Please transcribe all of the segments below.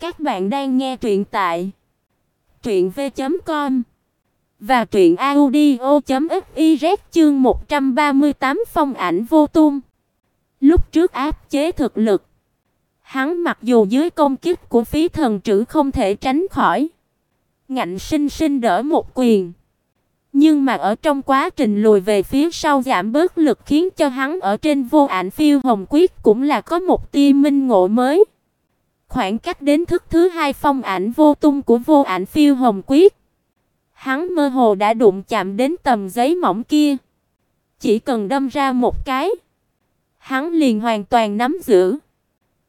Các bạn đang nghe truyện tại truyện v.com và truyện audio.fiz chương 138 phong ảnh vô tung. Lúc trước áp chế thực lực, hắn mặc dù dưới công kích của phí thần trữ không thể tránh khỏi, ngạnh sinh sinh đỡ một quyền. Nhưng mà ở trong quá trình lùi về phía sau giảm bớt lực khiến cho hắn ở trên vô ảnh phiêu hồng quyết cũng là có một tia minh ngộ mới. Khoảng cách đến thức thứ hai phong ảnh vô tung của vô ảnh phiêu hồng quyết, hắn mơ hồ đã đụng chạm đến tầm giấy mỏng kia. Chỉ cần đâm ra một cái, hắn liền hoàn toàn nắm giữ.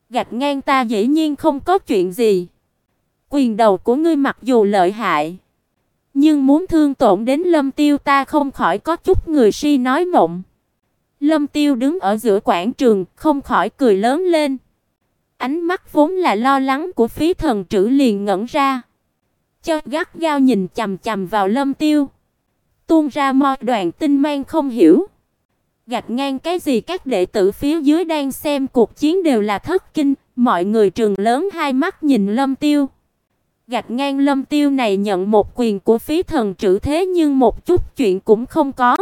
Gạch ngang ta dĩ nhiên không có chuyện gì. Quyền đầu của ngươi mặc dù lợi hại, nhưng muốn thương tổn đến Lâm Tiêu ta không khỏi có chút người si nói mộng. Lâm Tiêu đứng ở giữa quảng trường, không khỏi cười lớn lên. Ánh mắt vốn là lo lắng của phí thần trữ liền ngẩn ra. Cho gắt gao nhìn chằm chằm vào Lâm Tiêu. Tuôn ra mo đoạn tinh mang không hiểu. Gạch ngang cái gì các đệ tử phía dưới đang xem cuộc chiến đều là thất kinh, mọi người trường lớn hai mắt nhìn Lâm Tiêu. Gạch ngang Lâm Tiêu này nhận một quyền của phí thần trữ thế nhưng một chút chuyện cũng không có.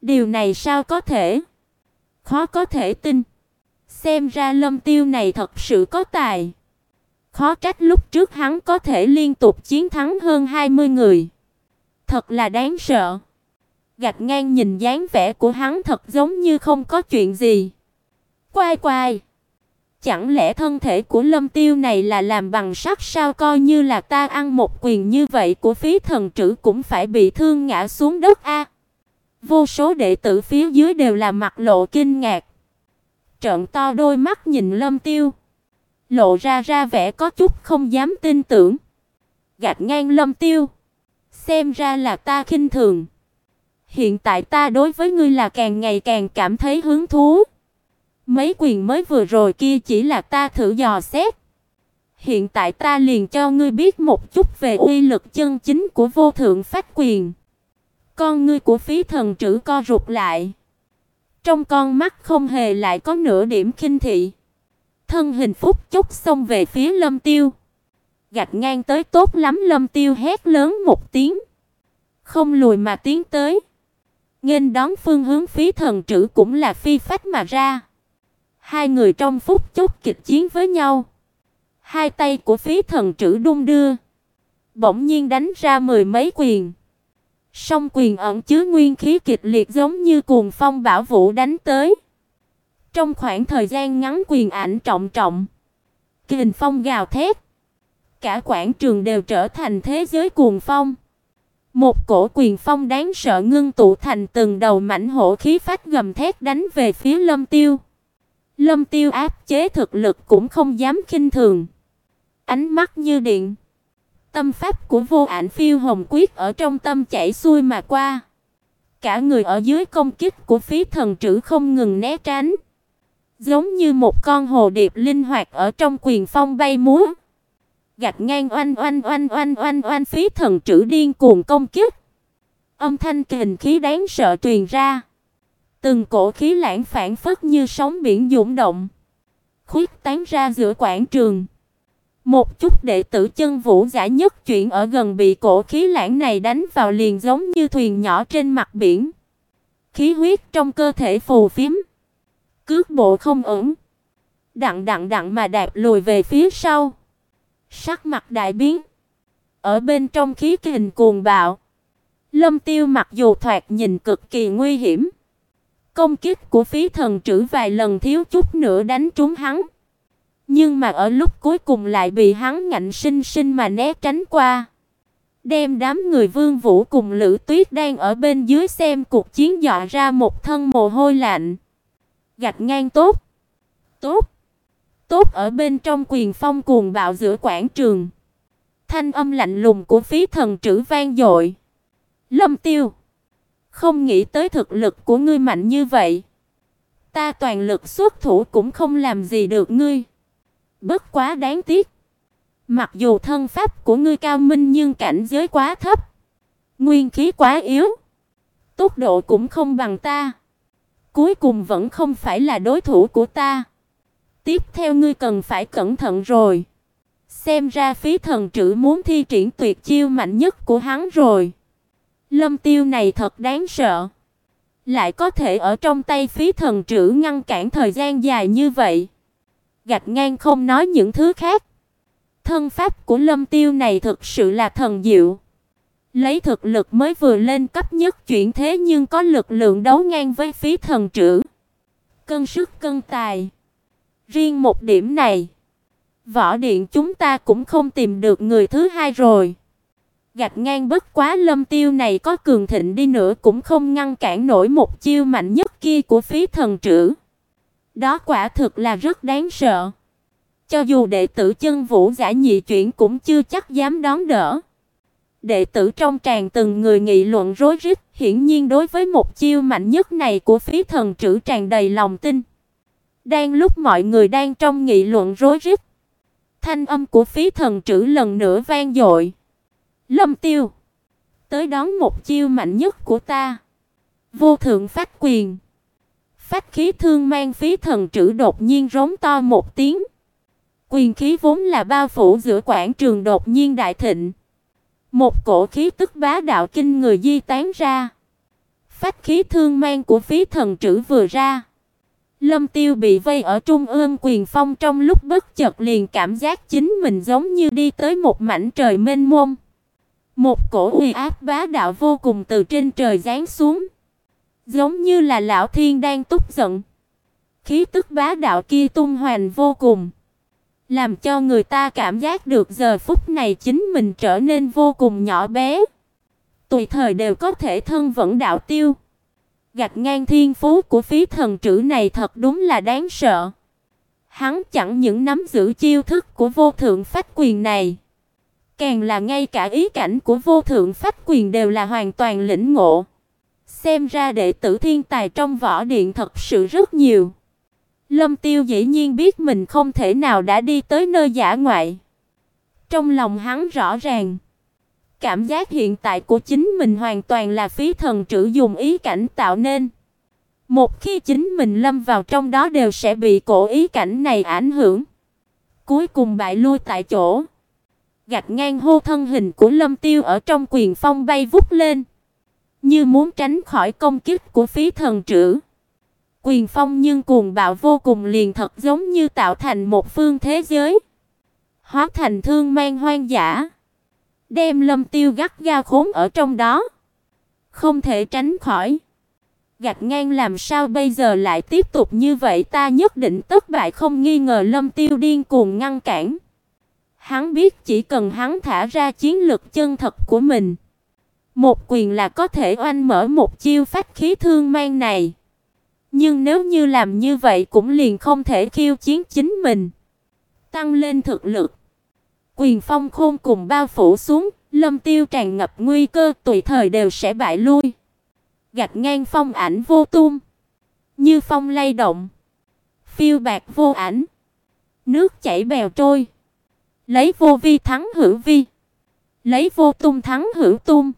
Điều này sao có thể? Khó có thể tin. Xem ra Lâm Tiêu này thật sự có tài. Khó trách lúc trước hắn có thể liên tục chiến thắng hơn 20 người. Thật là đáng sợ. Gạch ngang nhìn dáng vẻ của hắn thật giống như không có chuyện gì. Quay quay. Chẳng lẽ thân thể của Lâm Tiêu này là làm bằng sắt sao coi như là ta ăn một quyền như vậy của phí thần trữ cũng phải bị thương ngã xuống đất a. Vô số đệ tử phía dưới đều là mặt lộ kinh ngạc trợn to đôi mắt nhìn Lâm Tiêu, lộ ra ra vẻ có chút không dám tin tưởng. Gạt ngang Lâm Tiêu, xem ra là ta khinh thường. Hiện tại ta đối với ngươi là càng ngày càng cảm thấy hứng thú. Mấy quyền mới vừa rồi kia chỉ là ta thử dò xét. Hiện tại ta liền cho ngươi biết một chút về uy lực chân chính của vô thượng phách quyền. Con ngươi của phí thần trữ co rụt lại. Trong con mắt không hề lại có nửa điểm khinh thị. Thân hình phúc chốc xông về phía Lâm Tiêu. Gạch ngang tới tốt lắm, Lâm Tiêu hét lớn một tiếng. Không lùi mà tiến tới. Nghênh đón phương hướng phí thần trữ cũng là phi phách mà ra. Hai người trong phút chốc kịch chiến với nhau. Hai tay của phí thần trữ đung đưa. Bỗng nhiên đánh ra mười mấy quyền. Song quyền ẩn chứa nguyên khí kịch liệt giống như cuồng phong bão vũ đánh tới. Trong khoảng thời gian ngắn quyền ảnh trọng trọng, kình phong gào thét, cả quảng trường đều trở thành thế giới cuồng phong. Một cổ quyền phong đáng sợ ngưng tụ thành từng đầu mảnh hổ khí phách gầm thét đánh về phía Lâm Tiêu. Lâm Tiêu áp chế thực lực cũng không dám khinh thường. Ánh mắt như điện, Tâm pháp của vô ảnh phiêu hồng quyết ở trong tâm chảy xuôi mà qua. Cả người ở dưới công kích của phí thần trữ không ngừng né tránh. Giống như một con hồ điệp linh hoạt ở trong quyền phong bay múa. Gạch ngang oanh oanh oanh oanh oanh oanh phí thần trữ điên cuồng công kích. Âm thanh kình khí đáng sợ truyền ra. Từng cổ khí lãng phản phất như sóng biển dũng động, khuyết tán ra giữa quảng trường. Một chút đệ tử chân vũ giả nhất chuyển ở gần bị cổ khí lãng này đánh vào liền giống như thuyền nhỏ trên mặt biển. Khí huyết trong cơ thể phù phiếm, cước bộ không ổn, đặng đặng đặng mà đạp lùi về phía sau. Sắc mặt đại biến, ở bên trong khí kình cuồng bạo. Lâm Tiêu mặc dù thoạt nhìn cực kỳ nguy hiểm, công kích của phí thần trữ vài lần thiếu chút nữa đánh trúng hắn. Nhưng mà ở lúc cuối cùng lại bị hắn ngạnh sinh sinh mà né tránh qua. Đem đám người Vương Vũ cùng Lữ Tuyết đang ở bên dưới xem cuộc chiến dọa ra một thân mồ hôi lạnh. Gạch ngang tốt. Tốt. Tốt ở bên trong quyền phong cuồng bạo giữa quảng trường. Thanh âm lạnh lùng của phí thần trữ vang dội. Lâm Tiêu, không nghĩ tới thực lực của ngươi mạnh như vậy. Ta toàn lực xuất thủ cũng không làm gì được ngươi. Bất quá đáng tiếc. Mặc dù thân pháp của ngươi cao minh nhưng cảnh giới quá thấp, nguyên khí quá yếu, tốc độ cũng không bằng ta. Cuối cùng vẫn không phải là đối thủ của ta. Tiếp theo ngươi cần phải cẩn thận rồi. Xem ra phí thần trữ muốn thi triển tuyệt chiêu mạnh nhất của hắn rồi. Lâm tiêu này thật đáng sợ. Lại có thể ở trong tay phí thần trữ ngăn cản thời gian dài như vậy. Gạch ngang không nói những thứ khác. Thân pháp của lâm tiêu này thực sự là thần diệu. Lấy thực lực mới vừa lên cấp nhất chuyển thế nhưng có lực lượng đấu ngang với phí thần trữ. Cân sức cân tài. Riêng một điểm này, võ điện chúng ta cũng không tìm được người thứ hai rồi. Gạch ngang bất quá lâm tiêu này có cường thịnh đi nữa cũng không ngăn cản nổi một chiêu mạnh nhất kia của phí thần trữ. Đó quả thực là rất đáng sợ. Cho dù đệ tử chân vũ giả nhị chuyển cũng chưa chắc dám đón đỡ. Đệ tử trong tràng từng người nghị luận rối rít, hiển nhiên đối với một chiêu mạnh nhất này của phí thần trữ tràn đầy lòng tin. Đang lúc mọi người đang trong nghị luận rối rít, thanh âm của phí thần trữ lần nữa vang dội. Lâm Tiêu, tới đón một chiêu mạnh nhất của ta. Vô thượng phát quyền. Phát khí thương mang phí thần trữ đột nhiên rống to một tiếng. Quyền khí vốn là bao phủ giữa quảng trường đột nhiên đại thịnh. Một cổ khí tức bá đạo kinh người di tán ra. Phát khí thương mang của phí thần trữ vừa ra. Lâm Tiêu bị vây ở trung ương quyền phong trong lúc bất chợt liền cảm giác chính mình giống như đi tới một mảnh trời mênh mông. Một cổ uy áp bá đạo vô cùng từ trên trời giáng xuống, giống như là lão thiên đang tức giận. Khí tức bá đạo kia tung hoành vô cùng, làm cho người ta cảm giác được giờ phút này chính mình trở nên vô cùng nhỏ bé, tùy thời đều có thể thân vẫn đạo tiêu. Gạch ngang thiên phú của phí thần trữ này thật đúng là đáng sợ. Hắn chẳng những nắm giữ chiêu thức của vô thượng phách quyền này, càng là ngay cả ý cảnh của vô thượng phách quyền đều là hoàn toàn lĩnh ngộ. Xem ra đệ tử thiên tài trong võ điện thật sự rất nhiều. Lâm Tiêu dĩ nhiên biết mình không thể nào đã đi tới nơi giả ngoại. Trong lòng hắn rõ ràng, cảm giác hiện tại của chính mình hoàn toàn là phí thần trữ dùng ý cảnh tạo nên. Một khi chính mình lâm vào trong đó đều sẽ bị cổ ý cảnh này ảnh hưởng. Cuối cùng bại lui tại chỗ gạch ngang hô thân hình của Lâm Tiêu ở trong quyền phong bay vút lên, như muốn tránh khỏi công kích của phí thần trữ. Quyền phong nhưng cuồng bạo vô cùng liền thật giống như tạo thành một phương thế giới, hóa thành thương mang hoang dã, đem Lâm Tiêu gắt ga khốn ở trong đó, không thể tránh khỏi. Gạch ngang làm sao bây giờ lại tiếp tục như vậy ta nhất định tất bại không nghi ngờ Lâm Tiêu điên cuồng ngăn cản. Hắn biết chỉ cần hắn thả ra chiến lực chân thật của mình, một quyền là có thể oanh mở một chiêu phát khí thương mang này. Nhưng nếu như làm như vậy cũng liền không thể khiêu chiến chính mình, tăng lên thực lực. Quyền phong khôn cùng bao phủ xuống, Lâm Tiêu tràn ngập nguy cơ tùy thời đều sẽ bại lui. Gạch ngang phong ảnh vô tung, như phong lay động, phiêu bạc vô ảnh, nước chảy bèo trôi. Lấy vô vi thắng hữu vi, lấy vô tung thắng hữu tung.